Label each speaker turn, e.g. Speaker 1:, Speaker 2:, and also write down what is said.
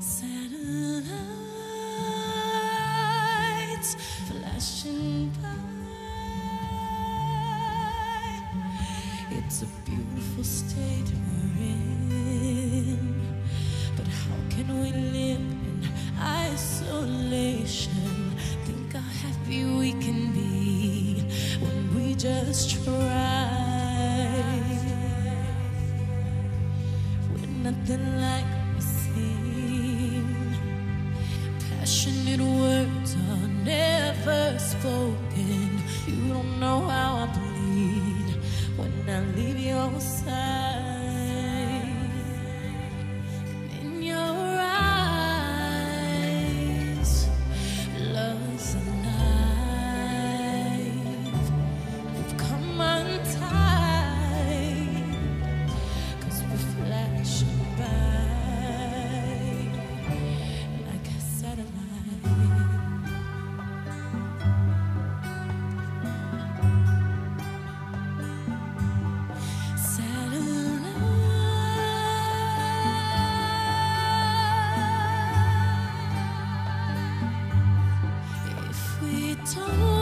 Speaker 1: Satellites flashing by. It's a beautiful state we're in. But how can we live in isolation? Think how happy we can be when we just try. We're nothing like we seem. Passionate words are never spoken. You don't know how I bleed when I leave your side. 走